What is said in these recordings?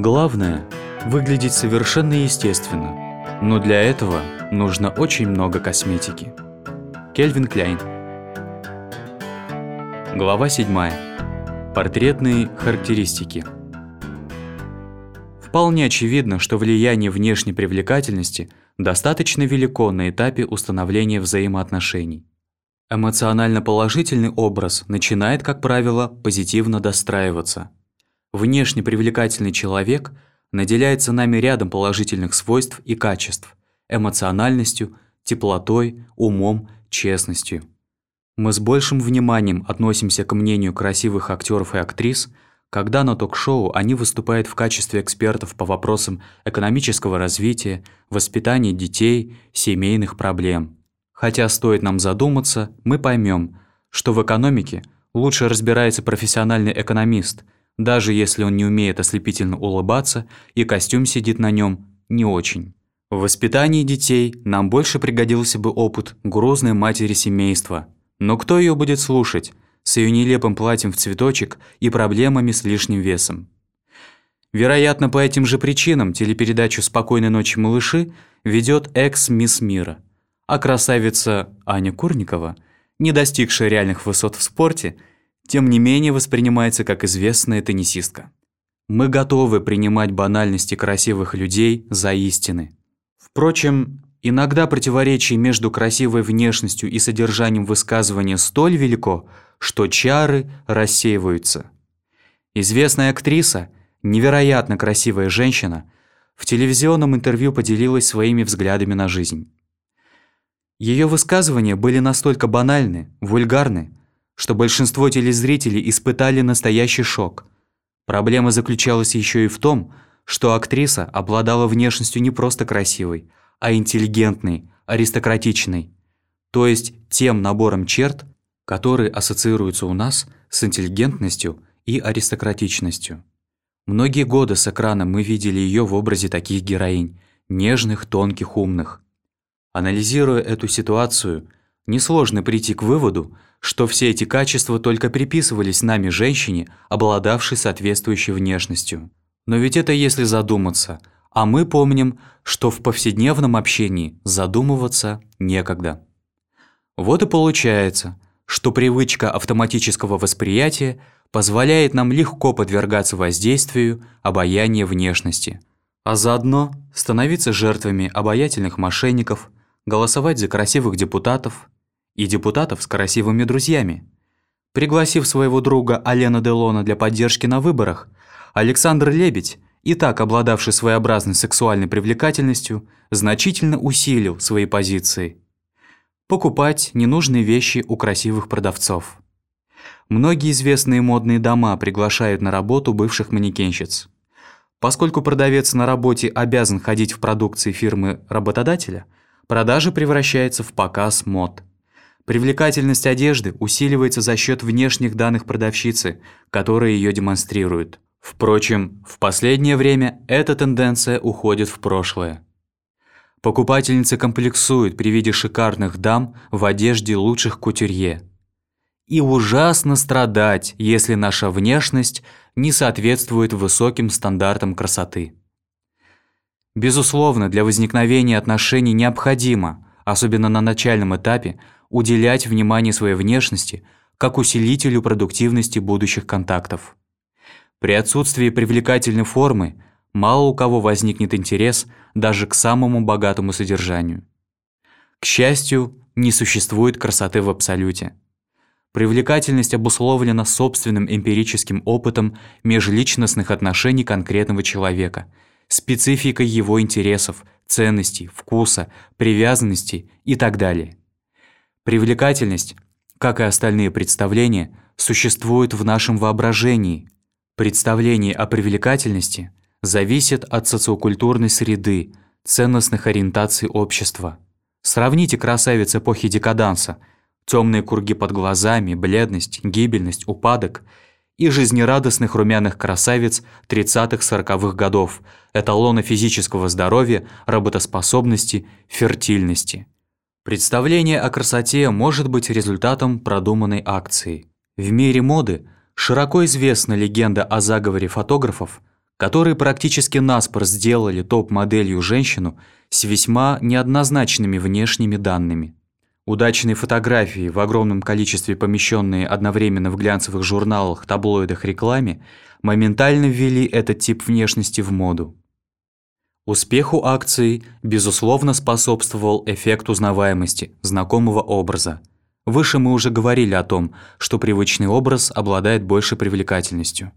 Главное – выглядеть совершенно естественно, но для этого нужно очень много косметики. Кельвин Кляйн Глава 7. Портретные характеристики. Вполне очевидно, что влияние внешней привлекательности достаточно велико на этапе установления взаимоотношений. Эмоционально положительный образ начинает, как правило, позитивно достраиваться. Внешне привлекательный человек наделяется нами рядом положительных свойств и качеств – эмоциональностью, теплотой, умом, честностью. Мы с большим вниманием относимся к мнению красивых актеров и актрис, когда на ток-шоу они выступают в качестве экспертов по вопросам экономического развития, воспитания детей, семейных проблем. Хотя стоит нам задуматься, мы поймем, что в экономике лучше разбирается профессиональный экономист, даже если он не умеет ослепительно улыбаться и костюм сидит на нем не очень. В воспитании детей нам больше пригодился бы опыт грузной матери семейства – но кто ее будет слушать с ее нелепым платьем в цветочек и проблемами с лишним весом? Вероятно, по этим же причинам телепередачу «Спокойной ночи, малыши» ведет экс-мисс мира. А красавица Аня Курникова, не достигшая реальных высот в спорте, тем не менее воспринимается как известная теннисистка. Мы готовы принимать банальности красивых людей за истины. Впрочем, Иногда противоречие между красивой внешностью и содержанием высказывания столь велико, что чары рассеиваются. Известная актриса, невероятно красивая женщина, в телевизионном интервью поделилась своими взглядами на жизнь. Ее высказывания были настолько банальны, вульгарны, что большинство телезрителей испытали настоящий шок. Проблема заключалась еще и в том, что актриса обладала внешностью не просто красивой, а интеллигентный, аристократичный, то есть тем набором черт, которые ассоциируются у нас с интеллигентностью и аристократичностью. Многие годы с экрана мы видели ее в образе таких героинь, нежных, тонких, умных. Анализируя эту ситуацию, несложно прийти к выводу, что все эти качества только приписывались нами женщине, обладавшей соответствующей внешностью. Но ведь это если задуматься – а мы помним, что в повседневном общении задумываться некогда. Вот и получается, что привычка автоматического восприятия позволяет нам легко подвергаться воздействию обаяния внешности, а заодно становиться жертвами обаятельных мошенников, голосовать за красивых депутатов и депутатов с красивыми друзьями. Пригласив своего друга Алена Делона для поддержки на выборах, Александр Лебедь и так обладавший своеобразной сексуальной привлекательностью, значительно усилил свои позиции. Покупать ненужные вещи у красивых продавцов. Многие известные модные дома приглашают на работу бывших манекенщиц. Поскольку продавец на работе обязан ходить в продукции фирмы работодателя, продажа превращается в показ мод. Привлекательность одежды усиливается за счет внешних данных продавщицы, которые ее демонстрируют. Впрочем, в последнее время эта тенденция уходит в прошлое. Покупательницы комплексуют при виде шикарных дам в одежде лучших кутюрье. И ужасно страдать, если наша внешность не соответствует высоким стандартам красоты. Безусловно, для возникновения отношений необходимо, особенно на начальном этапе, уделять внимание своей внешности как усилителю продуктивности будущих контактов. При отсутствии привлекательной формы мало у кого возникнет интерес даже к самому богатому содержанию. К счастью, не существует красоты в абсолюте. Привлекательность обусловлена собственным эмпирическим опытом межличностных отношений конкретного человека, спецификой его интересов, ценностей, вкуса, привязанностей и так далее. Привлекательность, как и остальные представления, существует в нашем воображении – Представление о привлекательности зависит от социокультурной среды, ценностных ориентаций общества. Сравните красавиц эпохи декаданса, темные круги под глазами, бледность, гибельность, упадок и жизнерадостных румяных красавиц 30-40-х годов, эталона физического здоровья, работоспособности, фертильности. Представление о красоте может быть результатом продуманной акции. В мире моды – Широко известна легенда о заговоре фотографов, которые практически наспор сделали топ-моделью женщину с весьма неоднозначными внешними данными. Удачные фотографии, в огромном количестве помещенные одновременно в глянцевых журналах, таблоидах, рекламе, моментально ввели этот тип внешности в моду. Успеху акции, безусловно, способствовал эффект узнаваемости, знакомого образа. Выше мы уже говорили о том, что привычный образ обладает большей привлекательностью.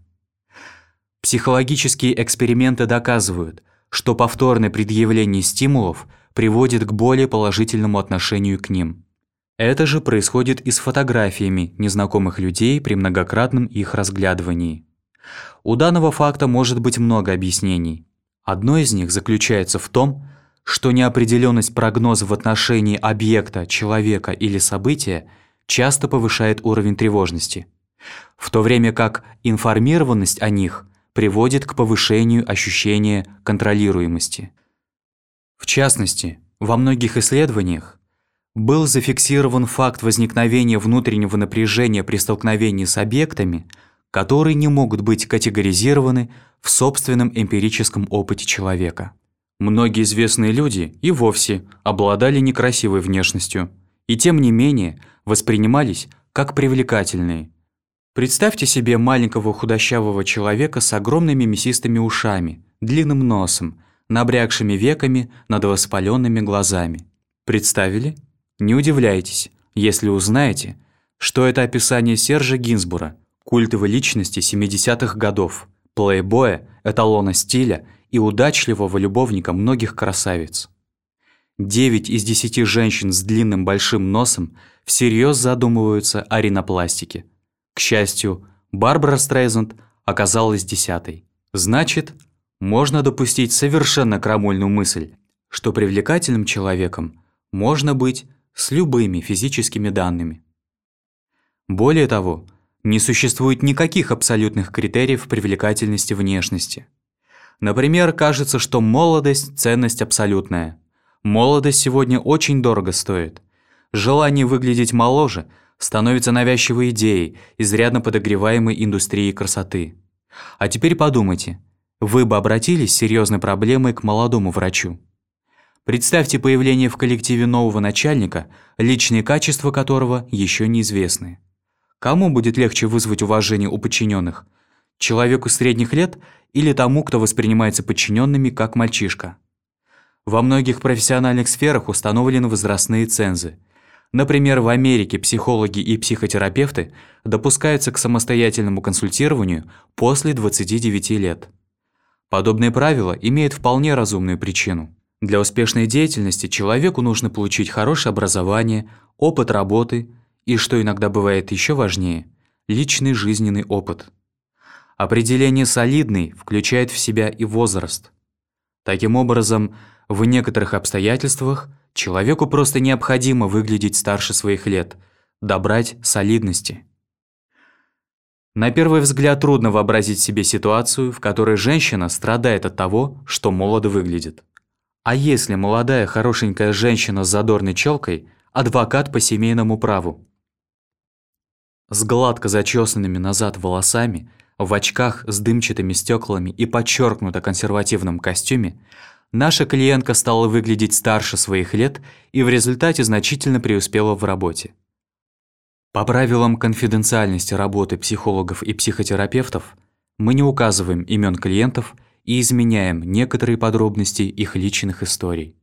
Психологические эксперименты доказывают, что повторное предъявление стимулов приводит к более положительному отношению к ним. Это же происходит и с фотографиями незнакомых людей при многократном их разглядывании. У данного факта может быть много объяснений. Одно из них заключается в том, что неопределенность прогноза в отношении объекта, человека или события часто повышает уровень тревожности, в то время как информированность о них приводит к повышению ощущения контролируемости. В частности, во многих исследованиях был зафиксирован факт возникновения внутреннего напряжения при столкновении с объектами, которые не могут быть категоризированы в собственном эмпирическом опыте человека. Многие известные люди и вовсе обладали некрасивой внешностью, и тем не менее воспринимались как привлекательные. Представьте себе маленького худощавого человека с огромными мясистыми ушами, длинным носом, набрякшими веками над воспаленными глазами. Представили? Не удивляйтесь, если узнаете, что это описание Сержа Гинзбура, культовой личности 70-х годов, плейбоя, эталона стиля и удачливого любовника многих красавиц. Девять из десяти женщин с длинным большим носом всерьез задумываются о ринопластике. К счастью, Барбара Стрейзанд оказалась десятой. Значит, можно допустить совершенно крамольную мысль, что привлекательным человеком можно быть с любыми физическими данными. Более того, не существует никаких абсолютных критериев привлекательности внешности. Например, кажется, что молодость – ценность абсолютная. Молодость сегодня очень дорого стоит. Желание выглядеть моложе становится навязчивой идеей, изрядно подогреваемой индустрией красоты. А теперь подумайте, вы бы обратились с серьезной проблемой к молодому врачу? Представьте появление в коллективе нового начальника, личные качества которого еще неизвестны. Кому будет легче вызвать уважение у подчиненных? Человеку средних лет или тому, кто воспринимается подчиненными как мальчишка? Во многих профессиональных сферах установлены возрастные цензы. Например, в Америке психологи и психотерапевты допускаются к самостоятельному консультированию после 29 лет. Подобные правила имеют вполне разумную причину. Для успешной деятельности человеку нужно получить хорошее образование, опыт работы – и, что иногда бывает еще важнее, личный жизненный опыт. Определение «солидный» включает в себя и возраст. Таким образом, в некоторых обстоятельствах человеку просто необходимо выглядеть старше своих лет, добрать солидности. На первый взгляд трудно вообразить себе ситуацию, в которой женщина страдает от того, что молодо выглядит. А если молодая хорошенькая женщина с задорной челкой – адвокат по семейному праву? С гладко зачесанными назад волосами, в очках с дымчатыми стеклами и подчеркнуто консервативном костюме, наша клиентка стала выглядеть старше своих лет и в результате значительно преуспела в работе. По правилам конфиденциальности работы психологов и психотерапевтов мы не указываем имен клиентов и изменяем некоторые подробности их личных историй.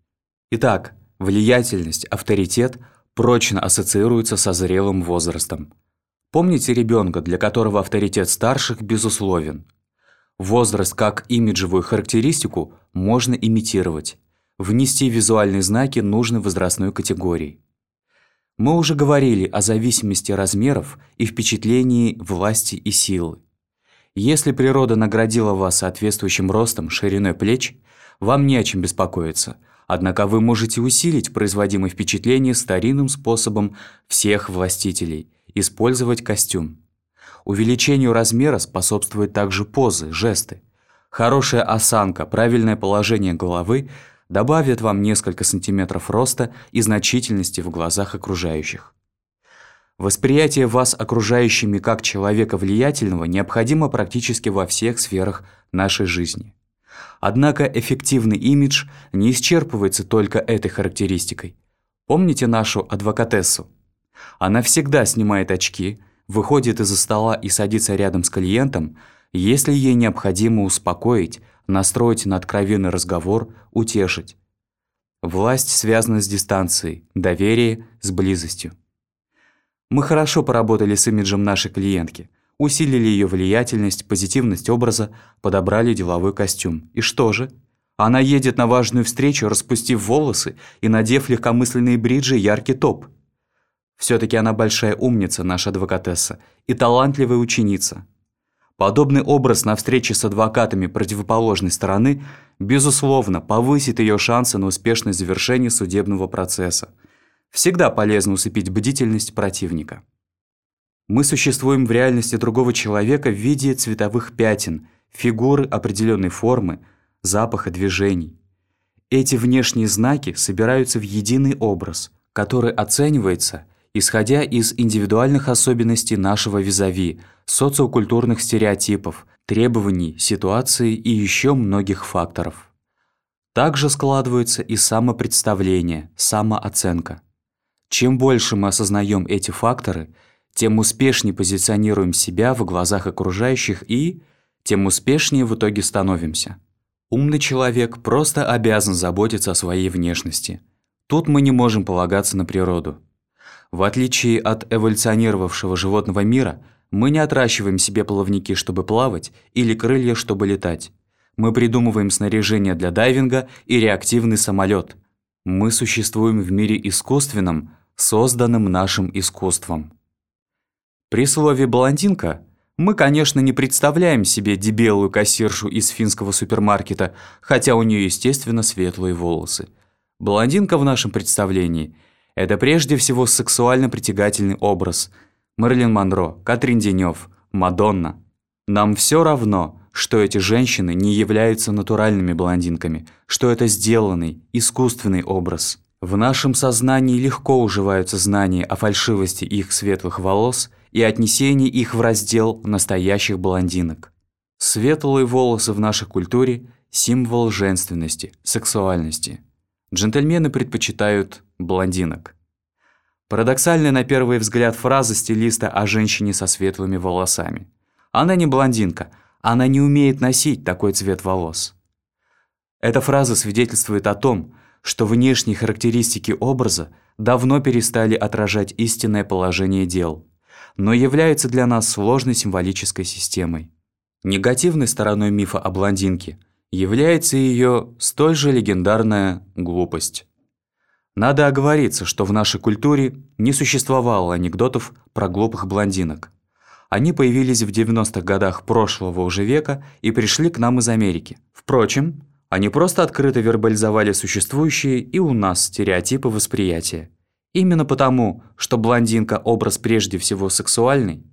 Итак, влиятельность, авторитет прочно ассоциируются со зрелым возрастом – Помните ребенка, для которого авторитет старших безусловен. Возраст как имиджевую характеристику можно имитировать. Внести визуальные знаки нужной возрастной категории. Мы уже говорили о зависимости размеров и впечатлении власти и силы. Если природа наградила вас соответствующим ростом, шириной плеч, вам не о чем беспокоиться, однако вы можете усилить производимое впечатление старинным способом всех властителей – Использовать костюм. Увеличению размера способствуют также позы, жесты. Хорошая осанка, правильное положение головы добавят вам несколько сантиметров роста и значительности в глазах окружающих. Восприятие вас окружающими как человека влиятельного необходимо практически во всех сферах нашей жизни. Однако эффективный имидж не исчерпывается только этой характеристикой. Помните нашу адвокатессу? Она всегда снимает очки, выходит из-за стола и садится рядом с клиентом, если ей необходимо успокоить, настроить на откровенный разговор, утешить. Власть связана с дистанцией, доверие – с близостью. Мы хорошо поработали с имиджем нашей клиентки, усилили ее влиятельность, позитивность образа, подобрали деловой костюм. И что же? Она едет на важную встречу, распустив волосы и надев легкомысленные бриджи и яркий топ. Все-таки она большая умница, наша адвокатесса, и талантливая ученица. Подобный образ на встрече с адвокатами противоположной стороны, безусловно, повысит ее шансы на успешное завершение судебного процесса. Всегда полезно усыпить бдительность противника. Мы существуем в реальности другого человека в виде цветовых пятен, фигуры определенной формы, запаха движений. Эти внешние знаки собираются в единый образ, который оценивается – исходя из индивидуальных особенностей нашего визави, социокультурных стереотипов, требований, ситуации и еще многих факторов. Также складывается и самопредставление, самооценка. Чем больше мы осознаем эти факторы, тем успешнее позиционируем себя в глазах окружающих и тем успешнее в итоге становимся. Умный человек просто обязан заботиться о своей внешности. Тут мы не можем полагаться на природу. В отличие от эволюционировавшего животного мира, мы не отращиваем себе плавники, чтобы плавать, или крылья, чтобы летать. Мы придумываем снаряжение для дайвинга и реактивный самолет. Мы существуем в мире искусственном, созданном нашим искусством. При слове «блондинка» мы, конечно, не представляем себе дебелую кассиршу из финского супермаркета, хотя у нее, естественно, светлые волосы. Блондинка в нашем представлении – это прежде всего сексуально притягательный образ. Мерлин Монро, Катрин Денёв, Мадонна. Нам все равно, что эти женщины не являются натуральными блондинками, что это сделанный, искусственный образ. В нашем сознании легко уживаются знания о фальшивости их светлых волос и отнесении их в раздел настоящих блондинок. Светлые волосы в нашей культуре – символ женственности, сексуальности. Джентльмены предпочитают блондинок. Парадоксальная на первый взгляд фраза стилиста о женщине со светлыми волосами. Она не блондинка, она не умеет носить такой цвет волос. Эта фраза свидетельствует о том, что внешние характеристики образа давно перестали отражать истинное положение дел, но являются для нас сложной символической системой. Негативной стороной мифа о блондинке – является ее столь же легендарная глупость. Надо оговориться, что в нашей культуре не существовало анекдотов про глупых блондинок. Они появились в 90-х годах прошлого уже века и пришли к нам из Америки. Впрочем, они просто открыто вербализовали существующие и у нас стереотипы восприятия. Именно потому, что блондинка – образ прежде всего сексуальный,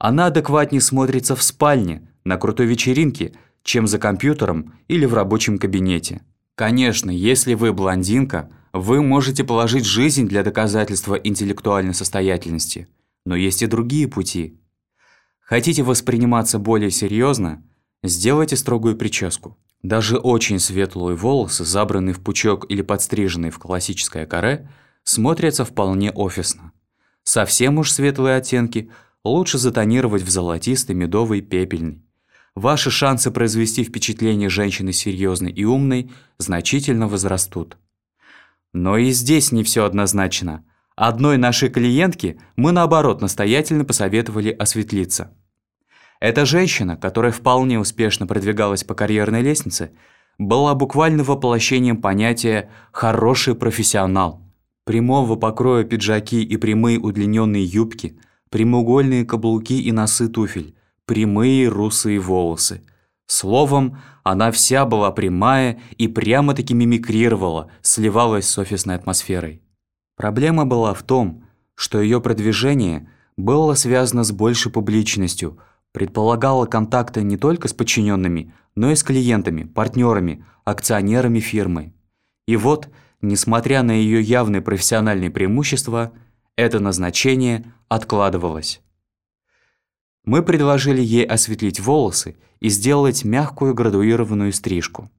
она адекватнее смотрится в спальне, на крутой вечеринке – чем за компьютером или в рабочем кабинете. Конечно, если вы блондинка, вы можете положить жизнь для доказательства интеллектуальной состоятельности, но есть и другие пути. Хотите восприниматься более серьезно? Сделайте строгую прическу. Даже очень светлые волосы, забранные в пучок или подстриженные в классическое каре, смотрятся вполне офисно. Совсем уж светлые оттенки лучше затонировать в золотистый, медовый, пепельный ваши шансы произвести впечатление женщины серьезной и умной значительно возрастут. Но и здесь не все однозначно. Одной нашей клиентке мы, наоборот, настоятельно посоветовали осветлиться. Эта женщина, которая вполне успешно продвигалась по карьерной лестнице, была буквально воплощением понятия «хороший профессионал». Прямого покроя пиджаки и прямые удлиненные юбки, прямоугольные каблуки и носы туфель, прямые русые волосы. Словом, она вся была прямая и прямо-таки мимикрировала, сливалась с офисной атмосферой. Проблема была в том, что ее продвижение было связано с большей публичностью, предполагало контакты не только с подчиненными, но и с клиентами, партнерами, акционерами фирмы. И вот, несмотря на ее явные профессиональные преимущества, это назначение откладывалось. Мы предложили ей осветлить волосы и сделать мягкую градуированную стрижку.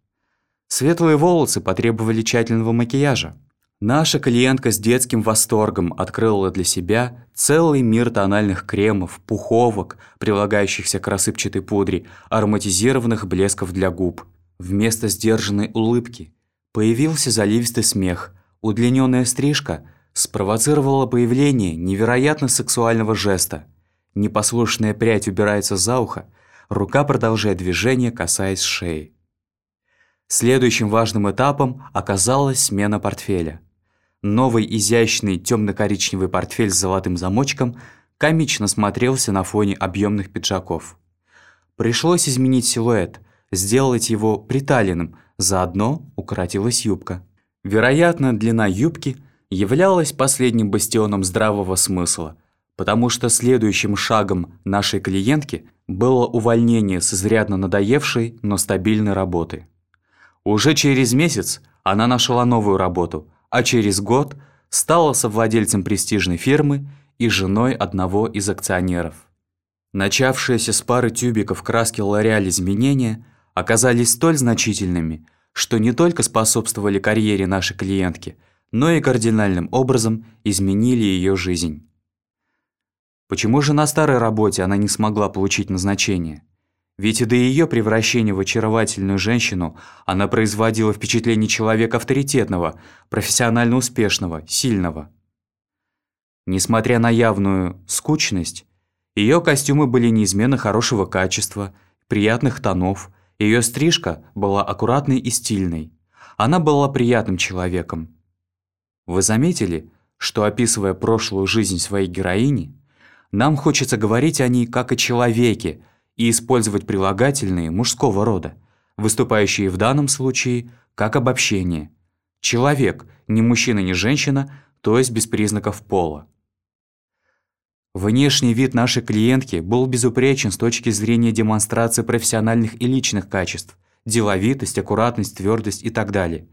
Светлые волосы потребовали тщательного макияжа. Наша клиентка с детским восторгом открыла для себя целый мир тональных кремов, пуховок, прилагающихся к рассыпчатой пудре, ароматизированных блесков для губ. Вместо сдержанной улыбки появился заливистый смех. Удлиненная стрижка спровоцировала появление невероятно сексуального жеста. Непослушная прядь убирается за ухо, рука продолжает движение, касаясь шеи. Следующим важным этапом оказалась смена портфеля. Новый изящный темно-коричневый портфель с золотым замочком комично смотрелся на фоне объемных пиджаков. Пришлось изменить силуэт, сделать его приталенным, заодно укоротилась юбка. Вероятно, длина юбки являлась последним бастионом здравого смысла – потому что следующим шагом нашей клиентки было увольнение с изрядно надоевшей, но стабильной работы. Уже через месяц она нашла новую работу, а через год стала совладельцем престижной фирмы и женой одного из акционеров. Начавшиеся с пары тюбиков краски L'Oreal изменения оказались столь значительными, что не только способствовали карьере нашей клиентки, но и кардинальным образом изменили ее жизнь. Почему же на старой работе она не смогла получить назначение? Ведь и до ее превращения в очаровательную женщину она производила впечатление человека авторитетного, профессионально успешного, сильного. Несмотря на явную скучность, ее костюмы были неизменно хорошего качества, приятных тонов, ее стрижка была аккуратной и стильной. Она была приятным человеком. Вы заметили, что описывая прошлую жизнь своей героини, нам хочется говорить о ней как о человеке и использовать прилагательные мужского рода, выступающие в данном случае как обобщение. Человек, не мужчина, не женщина, то есть без признаков пола. Внешний вид нашей клиентки был безупречен с точки зрения демонстрации профессиональных и личных качеств, деловитость, аккуратность, твердость и так далее,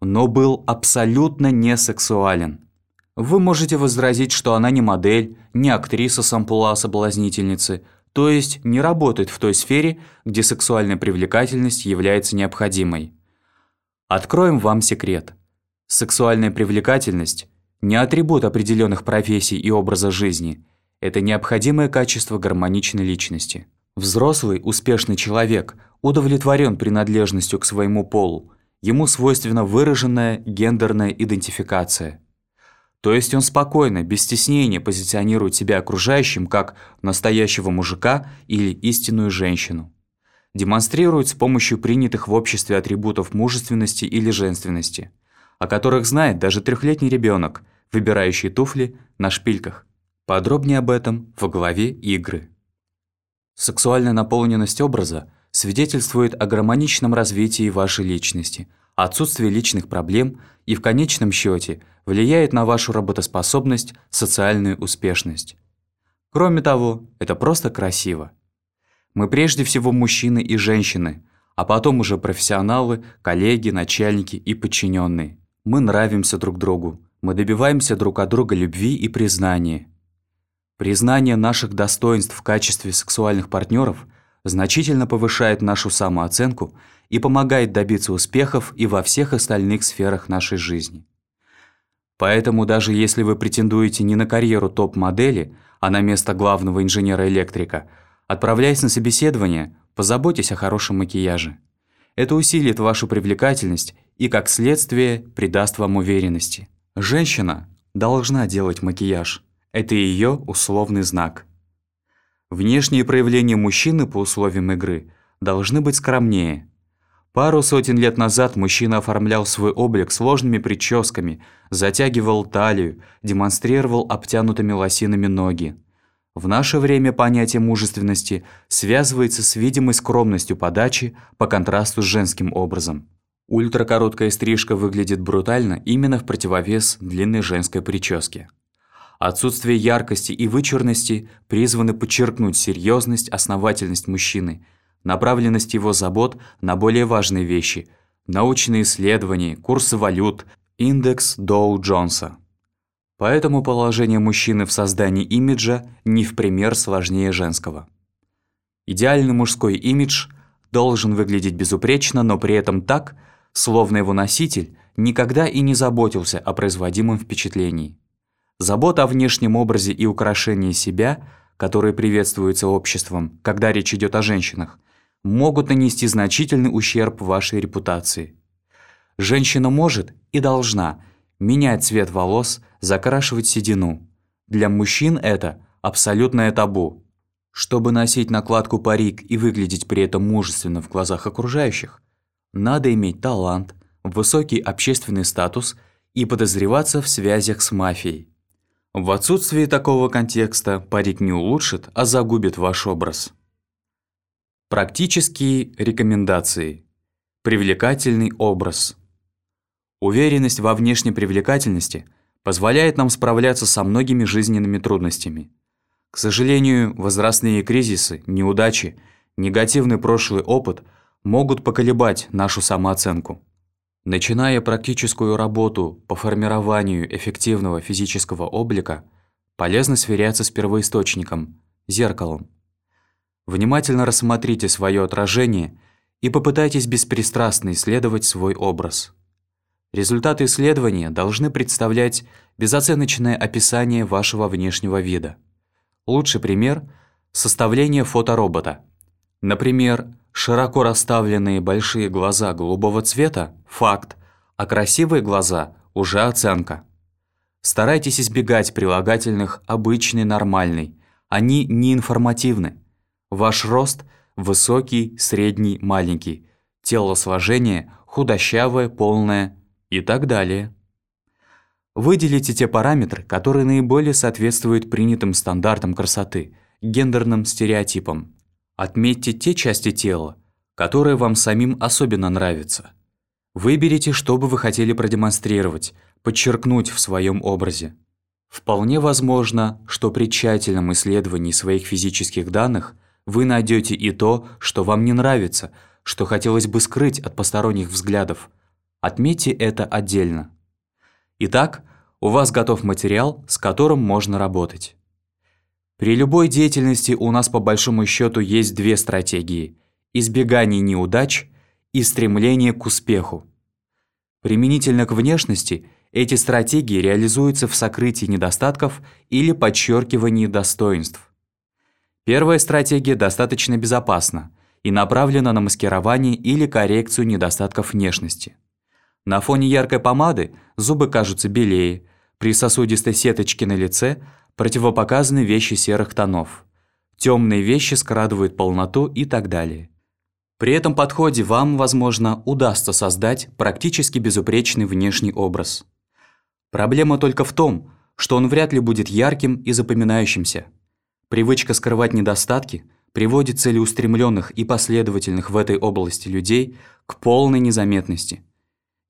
но был абсолютно не сексуален. Вы можете возразить, что она не модель, не актриса с ампула соблазнительницы, то есть не работает в той сфере, где сексуальная привлекательность является необходимой. Откроем вам секрет. Сексуальная привлекательность – не атрибут определенных профессий и образа жизни. Это необходимое качество гармоничной личности. Взрослый, успешный человек удовлетворен принадлежностью к своему полу. Ему свойственна выраженная гендерная идентификация – то есть он спокойно, без стеснения позиционирует себя окружающим как настоящего мужика или истинную женщину. Демонстрирует с помощью принятых в обществе атрибутов мужественности или женственности, о которых знает даже трехлетний ребенок, выбирающий туфли на шпильках. Подробнее об этом в главе «Игры». Сексуальная наполненность образа свидетельствует о гармоничном развитии вашей личности – отсутствие личных проблем и в конечном счете влияет на вашу работоспособность, социальную успешность. Кроме того, это просто красиво. Мы прежде всего мужчины и женщины, а потом уже профессионалы, коллеги, начальники и подчиненные. Мы нравимся друг другу, мы добиваемся друг от друга любви и признания. Признание наших достоинств в качестве сексуальных партнеров значительно повышает нашу самооценку и помогает добиться успехов и во всех остальных сферах нашей жизни. Поэтому даже если вы претендуете не на карьеру топ-модели, а на место главного инженера-электрика, отправляясь на собеседование, позаботьтесь о хорошем макияже. Это усилит вашу привлекательность и, как следствие, придаст вам уверенности. Женщина должна делать макияж. Это ее условный знак. Внешние проявления мужчины по условиям игры должны быть скромнее – Пару сотен лет назад мужчина оформлял свой облик сложными прическами, затягивал талию, демонстрировал обтянутыми лосинами ноги. В наше время понятие мужественности связывается с видимой скромностью подачи по контрасту с женским образом. Ультракороткая стрижка выглядит брутально именно в противовес длинной женской прическе. Отсутствие яркости и вычурности призваны подчеркнуть серьезность, основательность мужчины – направленность его забот на более важные вещи – научные исследования, курсы валют, индекс Доу-Джонса. Поэтому положение мужчины в создании имиджа не в пример сложнее женского. Идеальный мужской имидж должен выглядеть безупречно, но при этом так, словно его носитель никогда и не заботился о производимом впечатлении. Забота о внешнем образе и украшении себя, которые приветствуются обществом, когда речь идет о женщинах, могут нанести значительный ущерб вашей репутации. Женщина может и должна менять цвет волос, закрашивать седину. Для мужчин это абсолютное табу. Чтобы носить накладку парик и выглядеть при этом мужественно в глазах окружающих, надо иметь талант, высокий общественный статус и подозреваться в связях с мафией. В отсутствии такого контекста парик не улучшит, а загубит ваш образ. Практические рекомендации. Привлекательный образ. Уверенность во внешней привлекательности позволяет нам справляться со многими жизненными трудностями. К сожалению, возрастные кризисы, неудачи, негативный прошлый опыт могут поколебать нашу самооценку. Начиная практическую работу по формированию эффективного физического облика, полезно сверяться с первоисточником – зеркалом. Внимательно рассмотрите свое отражение и попытайтесь беспристрастно исследовать свой образ. Результаты исследования должны представлять безоценочное описание вашего внешнего вида. Лучший пример – составление фоторобота. Например, широко расставленные большие глаза голубого цвета – факт, а красивые глаза – уже оценка. Старайтесь избегать прилагательных «обычный», «нормальный». Они не информативны. Ваш рост – высокий, средний, маленький. Телосложение – худощавое, полное, и так далее. Выделите те параметры, которые наиболее соответствуют принятым стандартам красоты, гендерным стереотипам. Отметьте те части тела, которые вам самим особенно нравятся. Выберите, что бы вы хотели продемонстрировать, подчеркнуть в своем образе. Вполне возможно, что при тщательном исследовании своих физических данных вы найдете и то, что вам не нравится, что хотелось бы скрыть от посторонних взглядов – Отметьте это отдельно. Итак, у вас готов материал, с которым можно работать. При любой деятельности у нас по большому счету есть две стратегии – избегание неудач и стремление к успеху. Применительно к внешности эти стратегии реализуются в сокрытии недостатков или подчеркивании достоинств. Первая стратегия достаточно безопасна и направлена на маскирование или коррекцию недостатков внешности. На фоне яркой помады зубы кажутся белее, при сосудистой сеточке на лице противопоказаны вещи серых тонов. Темные вещи скрадывают полноту и так далее. При этом подходе вам, возможно, удастся создать практически безупречный внешний образ. Проблема только в том, что он вряд ли будет ярким и запоминающимся. Привычка скрывать недостатки приводит целеустремленных и последовательных в этой области людей к полной незаметности –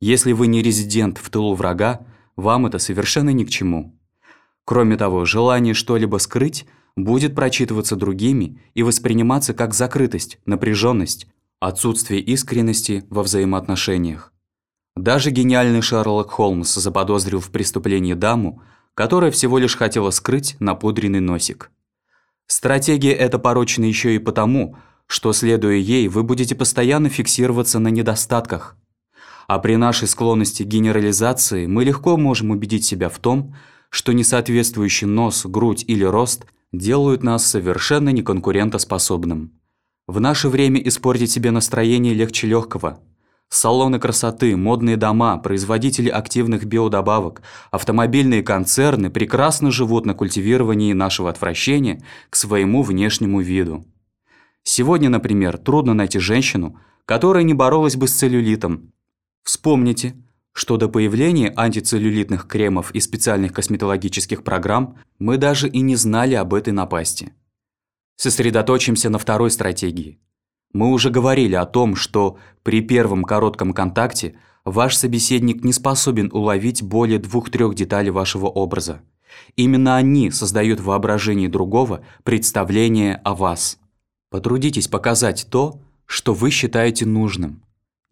если вы не резидент в тылу врага, вам это совершенно ни к чему. Кроме того, желание что-либо скрыть будет прочитываться другими и восприниматься как закрытость, напряженность, отсутствие искренности во взаимоотношениях. Даже гениальный Шерлок Холмс заподозрил в преступлении даму, которая всего лишь хотела скрыть напудренный носик. Стратегия эта порочна еще и потому, что, следуя ей, вы будете постоянно фиксироваться на недостатках, а при нашей склонности к генерализации мы легко можем убедить себя в том, что несоответствующий нос, грудь или рост делают нас совершенно неконкурентоспособным. В наше время испортить себе настроение легче легкого. Салоны красоты, модные дома, производители активных биодобавок, автомобильные концерны прекрасно живут на культивировании нашего отвращения к своему внешнему виду. Сегодня, например, трудно найти женщину, которая не боролась бы с целлюлитом, Вспомните, что до появления антицеллюлитных кремов и специальных косметологических программ мы даже и не знали об этой напасти. Сосредоточимся на второй стратегии. Мы уже говорили о том, что при первом коротком контакте ваш собеседник не способен уловить более двух-трех деталей вашего образа. Именно они создают в воображении другого представление о вас. Потрудитесь показать то, что вы считаете нужным.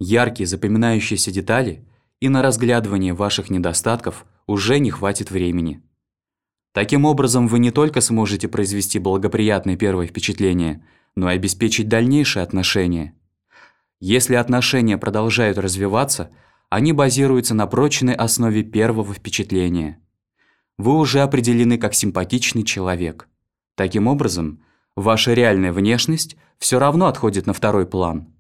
Яркие запоминающиеся детали, и на разглядывание ваших недостатков уже не хватит времени. Таким образом, вы не только сможете произвести благоприятное первое впечатление, но и обеспечить дальнейшие отношения. Если отношения продолжают развиваться, они базируются на прочной основе первого впечатления. Вы уже определены как симпатичный человек. Таким образом, ваша реальная внешность все равно отходит на второй план.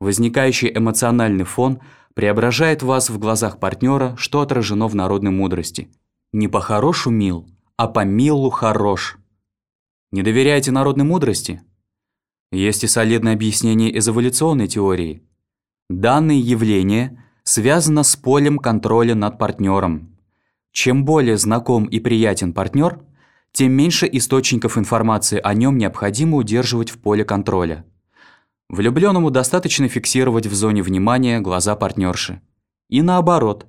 Возникающий эмоциональный фон преображает вас в глазах партнера, что отражено в народной мудрости. Не по-хорошу мил, а по милу хорош. Не доверяете народной мудрости? Есть и солидное объяснение из эволюционной теории. Данное явление связано с полем контроля над партнером. Чем более знаком и приятен партнер, тем меньше источников информации о нем необходимо удерживать в поле контроля. Влюбленному достаточно фиксировать в зоне внимания глаза партнерши. И наоборот,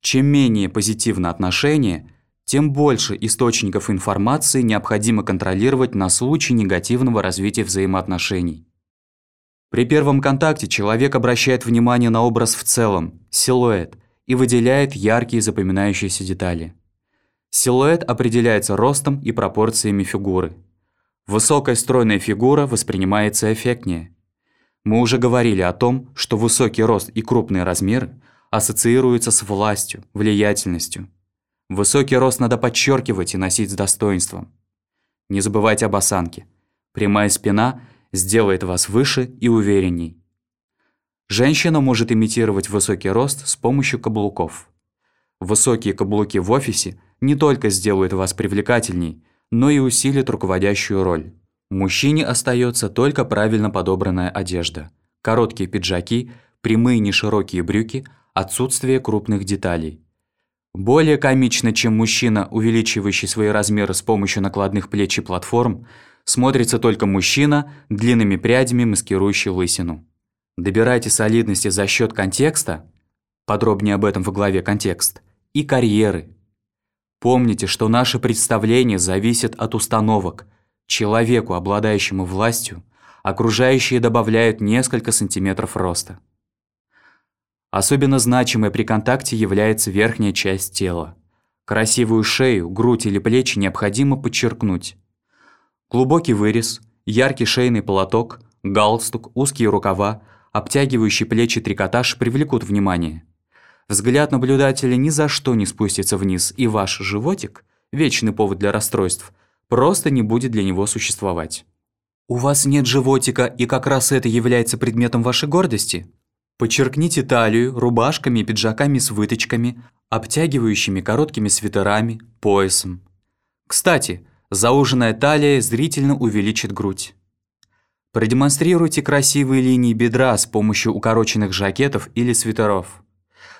чем менее позитивно отношение – тем больше источников информации необходимо контролировать на случай негативного развития взаимоотношений. При первом контакте человек обращает внимание на образ в целом, силуэт, и выделяет яркие запоминающиеся детали. Силуэт определяется ростом и пропорциями фигуры. Высокая стройная фигура воспринимается эффектнее. Мы уже говорили о том, что высокий рост и крупные размеры ассоциируются с властью, влиятельностью. Высокий рост надо подчеркивать и носить с достоинством. Не забывайте об осанке. Прямая спина сделает вас выше и уверенней. Женщина может имитировать высокий рост с помощью каблуков. Высокие каблуки в офисе не только сделают вас привлекательней, но и усилят руководящую роль. Мужчине остается только правильно подобранная одежда. Короткие пиджаки, прямые неширокие брюки, отсутствие крупных деталей. Более комично, чем мужчина, увеличивающий свои размеры с помощью накладных плеч и платформ, смотрится только мужчина, длинными прядями маскирующий лысину. Добирайте солидности за счет контекста, подробнее об этом в главе «Контекст», и карьеры. Помните, что наше представление зависит от установок. Человеку, обладающему властью, окружающие добавляют несколько сантиметров роста. Особенно значимой при контакте является верхняя часть тела. Красивую шею, грудь или плечи необходимо подчеркнуть. Глубокий вырез, яркий шейный полоток, галстук, узкие рукава, обтягивающий плечи трикотаж привлекут внимание. Взгляд наблюдателя ни за что не спустится вниз, и ваш животик, вечный повод для расстройств, просто не будет для него существовать. У вас нет животика, и как раз это является предметом вашей гордости? Подчеркните талию рубашками и пиджаками с выточками, обтягивающими короткими свитерами, поясом. Кстати, зауженная талия зрительно увеличит грудь. Продемонстрируйте красивые линии бедра с помощью укороченных жакетов или свитеров.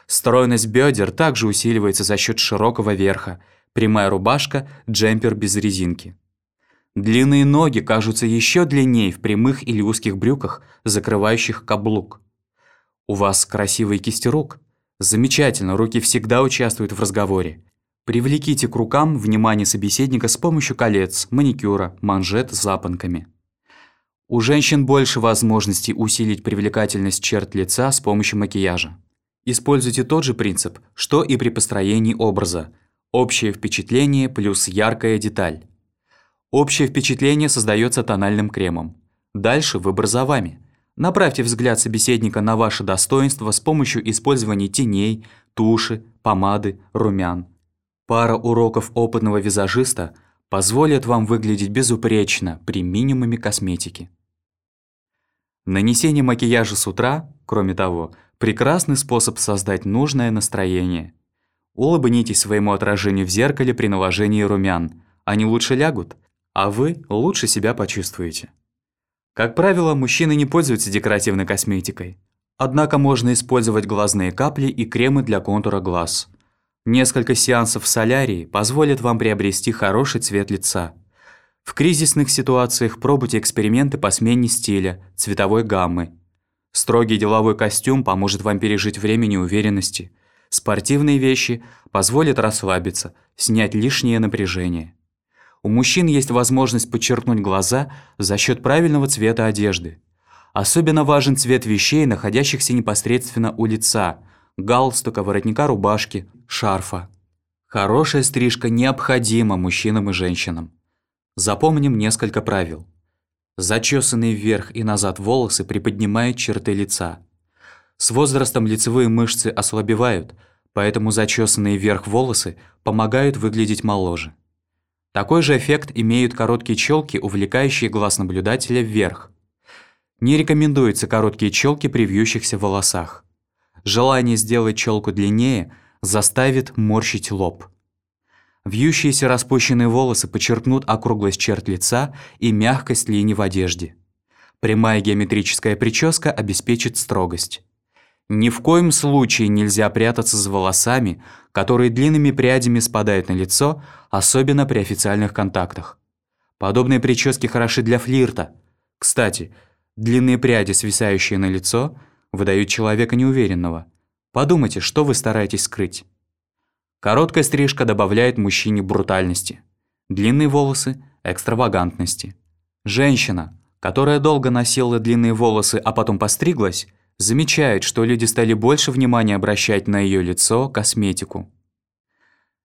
Стройность бедер также усиливается за счет широкого верха, прямая рубашка, джемпер без резинки. Длинные ноги кажутся еще длиннее в прямых или узких брюках, закрывающих каблук. У вас красивые кисти рук? Замечательно, руки всегда участвуют в разговоре. Привлеките к рукам внимание собеседника с помощью колец, маникюра, манжет с запонками. У женщин больше возможностей усилить привлекательность черт лица с помощью макияжа. Используйте тот же принцип, что и при построении образа. Общее впечатление плюс яркая деталь. Общее впечатление создается тональным кремом. Дальше выбор за вами – Направьте взгляд собеседника на ваше достоинство с помощью использования теней, туши, помады, румян. Пара уроков опытного визажиста позволит вам выглядеть безупречно при минимуме косметики. Нанесение макияжа с утра, кроме того, прекрасный способ создать нужное настроение. Улыбнитесь своему отражению в зеркале при наложении румян. Они лучше лягут, а вы лучше себя почувствуете. Как правило, мужчины не пользуются декоративной косметикой. Однако можно использовать глазные капли и кремы для контура глаз. Несколько сеансов в солярии позволят вам приобрести хороший цвет лица. В кризисных ситуациях пробуйте эксперименты по смене стиля, цветовой гаммы. Строгий деловой костюм поможет вам пережить время неуверенности. Спортивные вещи позволят расслабиться, снять лишнее напряжение. У мужчин есть возможность подчеркнуть глаза за счет правильного цвета одежды. Особенно важен цвет вещей, находящихся непосредственно у лица – галстука, воротника рубашки, шарфа. Хорошая стрижка необходима мужчинам и женщинам. Запомним несколько правил. Зачесанные вверх и назад волосы приподнимают черты лица. С возрастом лицевые мышцы ослабевают, поэтому зачесанные вверх волосы помогают выглядеть моложе. Такой же эффект имеют короткие челки, увлекающие глаз наблюдателя вверх. Не рекомендуются короткие челки при вьющихся волосах. Желание сделать челку длиннее заставит морщить лоб. Вьющиеся распущенные волосы подчеркнут округлость черт лица и мягкость линий в одежде. Прямая геометрическая прическа обеспечит строгость. Ни в коем случае нельзя прятаться за волосами, которые длинными прядями спадают на лицо, особенно при официальных контактах. Подобные прически хороши для флирта. Кстати, длинные пряди, свисающие на лицо, выдают человека неуверенного. Подумайте, что вы стараетесь скрыть. Короткая стрижка добавляет мужчине брутальности. Длинные волосы – экстравагантности. Женщина, которая долго носила длинные волосы, а потом постриглась, замечает, что люди стали больше внимания обращать на ее лицо, косметику.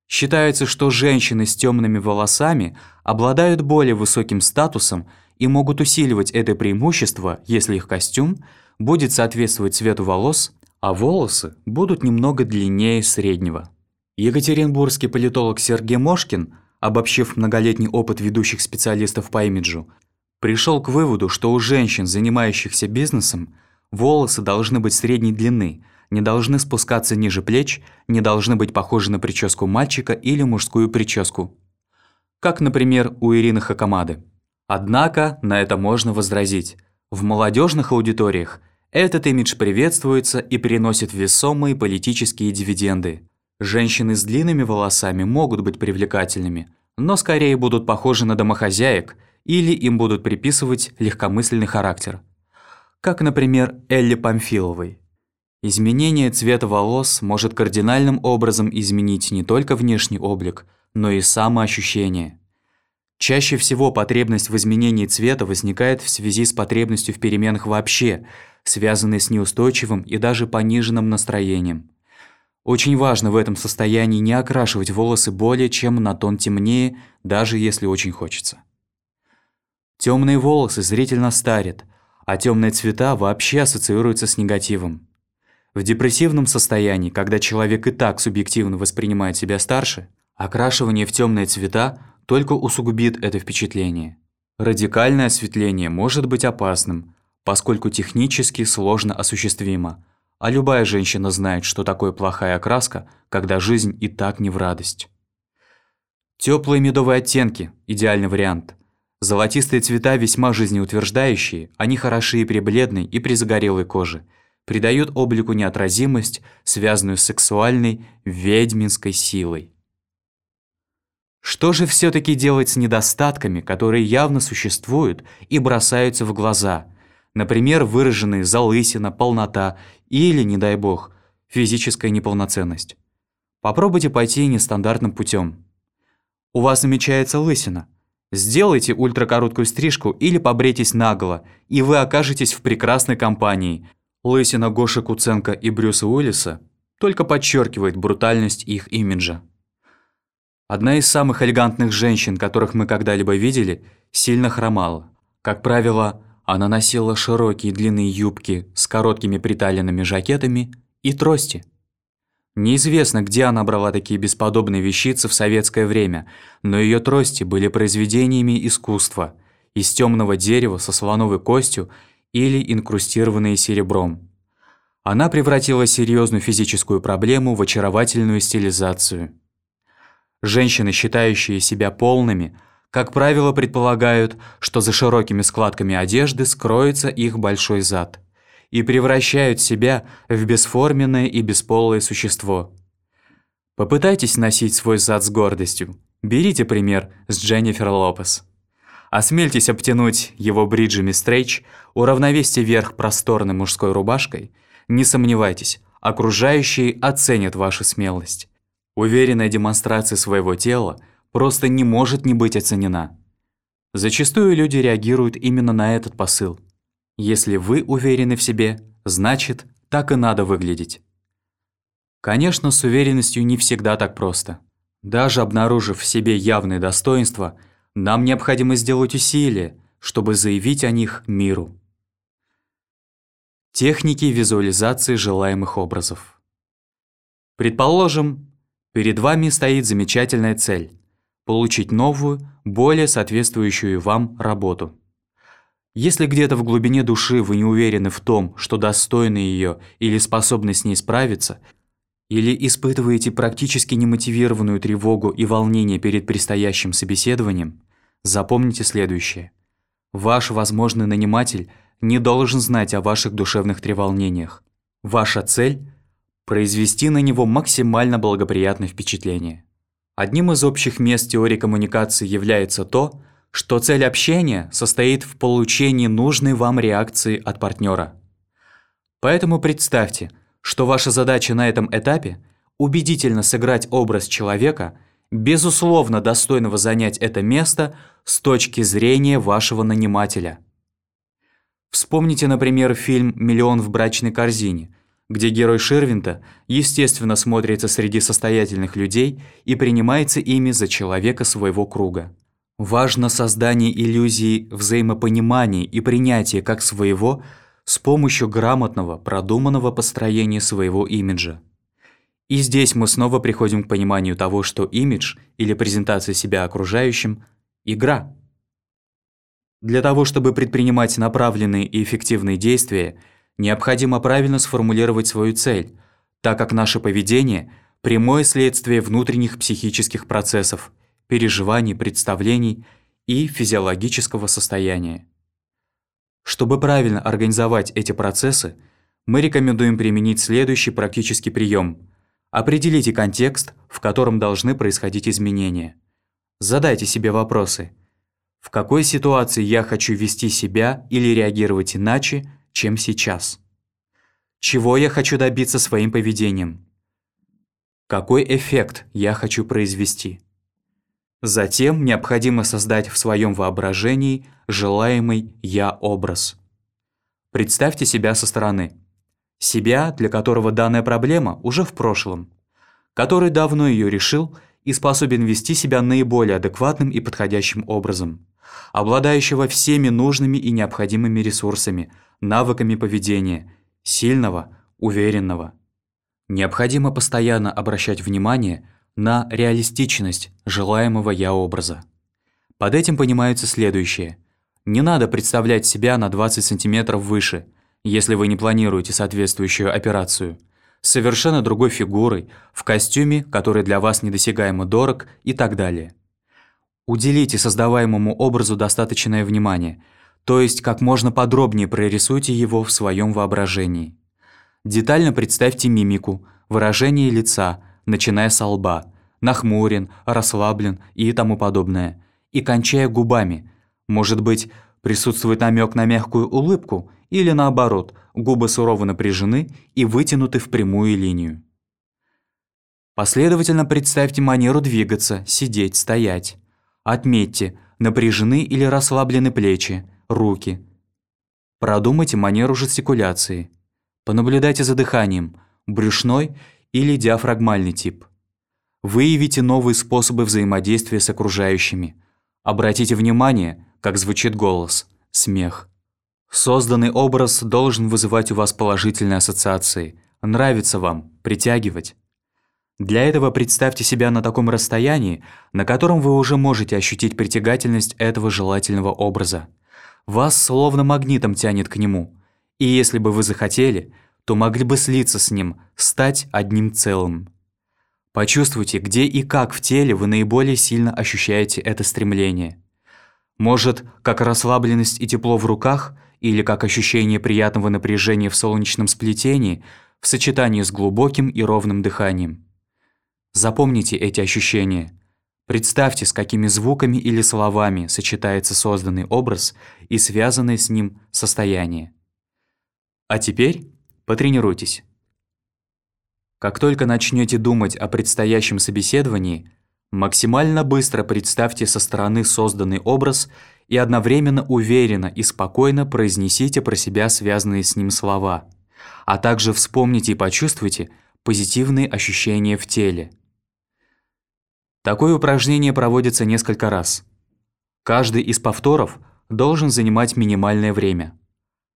Считается, что женщины с темными волосами обладают более высоким статусом и могут усиливать это преимущество, если их костюм будет соответствовать цвету волос, а волосы будут немного длиннее среднего. Екатеринбургский политолог Сергей Мошкин, обобщив многолетний опыт ведущих специалистов по имиджу, пришел к выводу, что у женщин, занимающихся бизнесом, волосы должны быть средней длины, не должны спускаться ниже плеч, не должны быть похожи на прическу мальчика или мужскую прическу. Как, например, у Ирины Хакамады. Однако на это можно возразить. В молодежных аудиториях этот имидж приветствуется и приносит весомые политические дивиденды. Женщины с длинными волосами могут быть привлекательными, но скорее будут похожи на домохозяек или им будут приписывать легкомысленный характер. Как, например, Элли Памфиловой. Изменение цвета волос может кардинальным образом изменить не только внешний облик, но и самоощущение. Чаще всего потребность в изменении цвета возникает в связи с потребностью в переменах вообще, связанной с неустойчивым и даже пониженным настроением. Очень важно в этом состоянии не окрашивать волосы более чем на тон темнее, даже если очень хочется. Темные волосы зрительно старят, а темные цвета вообще ассоциируются с негативом. В депрессивном состоянии, когда человек и так субъективно воспринимает себя старше, окрашивание в темные цвета только усугубит это впечатление. Радикальное осветление может быть опасным, поскольку технически сложно осуществимо – а любая женщина знает, что такое плохая окраска, когда жизнь и так не в радость. Теплые медовые оттенки – идеальный вариант. Золотистые цвета весьма жизнеутверждающие, они хороши и при бледной, и при загорелой коже. Придают облику неотразимость, связанную с сексуальной, ведьминской силой. Что же все таки делать с недостатками, которые явно существуют и бросаются в глаза – Например, выраженные залысина, полнота или, не дай бог, физическая неполноценность. Попробуйте пойти нестандартным путем. У вас намечается лысина. Сделайте ультракороткую стрижку или побрейтесь наголо, и вы окажетесь в прекрасной компании. Лысина Гоши Куценко и Брюса Уиллиса только подчеркивает брутальность их имиджа. Одна из самых элегантных женщин, которых мы когда-либо видели, сильно хромала. Как правило, она носила широкие длинные юбки с короткими приталенными жакетами и трости. Неизвестно, где она брала такие бесподобные вещицы в советское время, но ее трости были произведениями искусства из темного дерева со слоновой костью или инкрустированные серебром. Она превратила серьезную физическую проблему в очаровательную стилизацию. Женщины, считающие себя полными, как правило, предполагают, что за широкими складками одежды скроется их большой зад, и превращают себя в бесформенное и бесполое существо. Попытайтесь носить свой зад с гордостью. Берите пример с Дженнифер Лопес. Осмельтесь обтянуть его бриджами стрейч, уравновесьте верх просторной мужской рубашкой. Не сомневайтесь, окружающие оценят вашу смелость. Уверенная демонстрация своего тела – просто не может не быть оценена. Зачастую люди реагируют именно на этот посыл. Если вы уверены в себе, значит, так и надо выглядеть. Конечно, с уверенностью не всегда так просто. Даже обнаружив в себе явные достоинства, нам необходимо сделать усилия, чтобы заявить о них миру. Техники визуализации желаемых образов. Предположим, перед вами стоит замечательная цель – получить новую, более соответствующую вам работу. Если где-то в глубине души вы не уверены в том, что достойны ее или способны с ней справиться, или испытываете практически немотивированную тревогу и волнение перед предстоящим собеседованием, запомните следующее. Ваш возможный наниматель не должен знать о ваших душевных треволнениях. Ваша цель произвести на него максимально благоприятное впечатление. Одним из общих мест теории коммуникации является то, что цель общения состоит в получении нужной вам реакции от партнера. Поэтому представьте, что ваша задача на этом этапе – убедительно сыграть образ человека, безусловно достойного занять это место с точки зрения вашего нанимателя. Вспомните, например, фильм «Миллион в брачной корзине», где герой Ширвинта, естественно, смотрится среди состоятельных людей и принимается ими за человека своего круга. Важно создание иллюзии взаимопонимания и принятия как своего с помощью грамотного, продуманного построения своего имиджа. И здесь мы снова приходим к пониманию того, что имидж или презентация себя окружающим – игра. Для того, чтобы предпринимать направленные и эффективные действия – необходимо правильно сформулировать свою цель, так как наше поведение – прямое следствие внутренних психических процессов, переживаний, представлений и физиологического состояния. Чтобы правильно организовать эти процессы, мы рекомендуем применить следующий практический прием. Определите контекст, в котором должны происходить изменения. Задайте себе вопросы. В какой ситуации я хочу вести себя или реагировать иначе, чем сейчас. Чего я хочу добиться своим поведением? Какой эффект я хочу произвести? Затем необходимо создать в своем воображении желаемый «я-образ». Представьте себя со стороны. Себя, для которого данная проблема уже в прошлом, который давно ее решил и способен вести себя наиболее адекватным и подходящим образом, обладающего всеми нужными и необходимыми ресурсами – навыками поведения, сильного, уверенного. Необходимо постоянно обращать внимание на реалистичность желаемого я-образа. Под этим понимается следующее. Не надо представлять себя на 20 сантиметров выше, если вы не планируете соответствующую операцию, совершенно другой фигурой, в костюме, который для вас недосягаемо дорог и так далее. Уделите создаваемому образу достаточное внимание – то есть как можно подробнее прорисуйте его в своем воображении. Детально представьте мимику, выражение лица, начиная с лба, нахмурен, расслаблен и тому подобное, и кончая губами. Может быть, присутствует намек на мягкую улыбку или наоборот, губы сурово напряжены и вытянуты в прямую линию. Последовательно представьте манеру двигаться, сидеть, стоять. Отметьте, напряжены или расслаблены плечи, руки. Продумайте манеру жестикуляции. Понаблюдайте за дыханием, брюшной или диафрагмальный тип. Выявите новые способы взаимодействия с окружающими. Обратите внимание, как звучит голос, смех. Созданный образ должен вызывать у вас положительные ассоциации, нравиться вам, притягивать. Для этого представьте себя на таком расстоянии, на котором вы уже можете ощутить притягательность этого желательного образа. Вас словно магнитом тянет к нему. И если бы вы захотели, то могли бы слиться с ним, стать одним целым. Почувствуйте, где и как в теле вы наиболее сильно ощущаете это стремление. Может, как расслабленность и тепло в руках, или как ощущение приятного напряжения в солнечном сплетении в сочетании с глубоким и ровным дыханием. Запомните эти ощущения. Представьте, с какими звуками или словами сочетается созданный образ и связанное с ним состояние. А теперь потренируйтесь. Как только начнете думать о предстоящем собеседовании, максимально быстро представьте со стороны созданный образ и одновременно уверенно и спокойно произнесите про себя связанные с ним слова, а также вспомните и почувствуйте позитивные ощущения в теле – Такое упражнение проводится несколько раз. Каждый из повторов должен занимать минимальное время.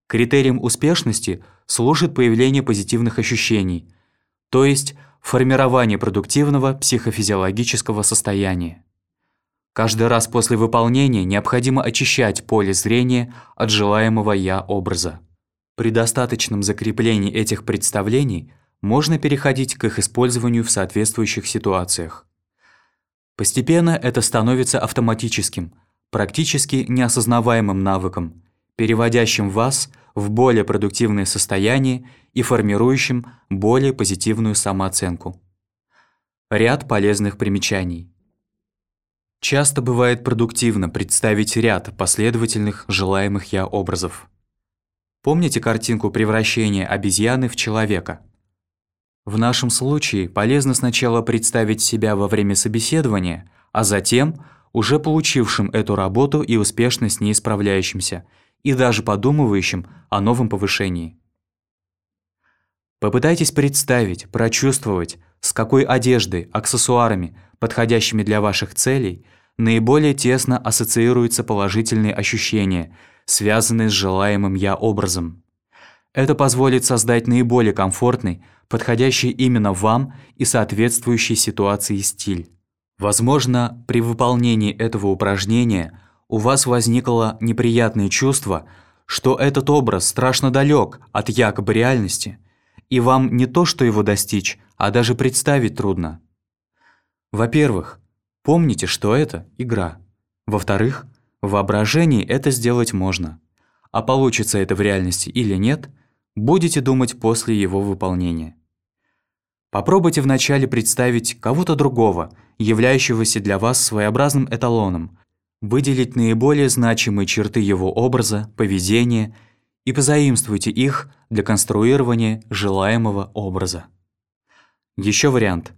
Критерием успешности служит появление позитивных ощущений, то есть формирование продуктивного психофизиологического состояния. Каждый раз после выполнения необходимо очищать поле зрения от желаемого «я» образа. При достаточном закреплении этих представлений можно переходить к их использованию в соответствующих ситуациях. Постепенно это становится автоматическим, практически неосознаваемым навыком, переводящим вас в более продуктивное состояние и формирующим более позитивную самооценку. Ряд полезных примечаний. Часто бывает продуктивно представить ряд последовательных желаемых «я» образов. Помните картинку превращения обезьяны в человека? В нашем случае полезно сначала представить себя во время собеседования, а затем уже получившим эту работу и успешно с ней справляющимся, и даже подумывающим о новом повышении. Попытайтесь представить, прочувствовать, с какой одеждой, аксессуарами, подходящими для ваших целей, наиболее тесно ассоциируются положительные ощущения, связанные с желаемым «я» образом. Это позволит создать наиболее комфортный, подходящий именно вам и соответствующий ситуации стиль. Возможно, при выполнении этого упражнения у вас возникло неприятное чувство, что этот образ страшно далек от якобы реальности, и вам не то что его достичь, а даже представить трудно. Во-первых, помните, что это игра. Во-вторых, в воображении это сделать можно. А получится это в реальности или нет, будете думать после его выполнения. Попробуйте вначале представить кого-то другого, являющегося для вас своеобразным эталоном, выделить наиболее значимые черты его образа, поведения и позаимствуйте их для конструирования желаемого образа. Еще вариант.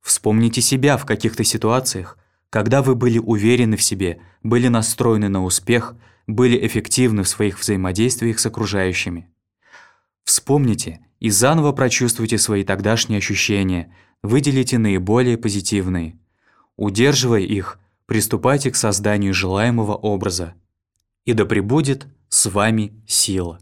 Вспомните себя в каких-то ситуациях, когда вы были уверены в себе, были настроены на успех, были эффективны в своих взаимодействиях с окружающими. Вспомните и заново прочувствуйте свои тогдашние ощущения, выделите наиболее позитивные. Удерживая их, приступайте к созданию желаемого образа. И да пребудет с вами сила.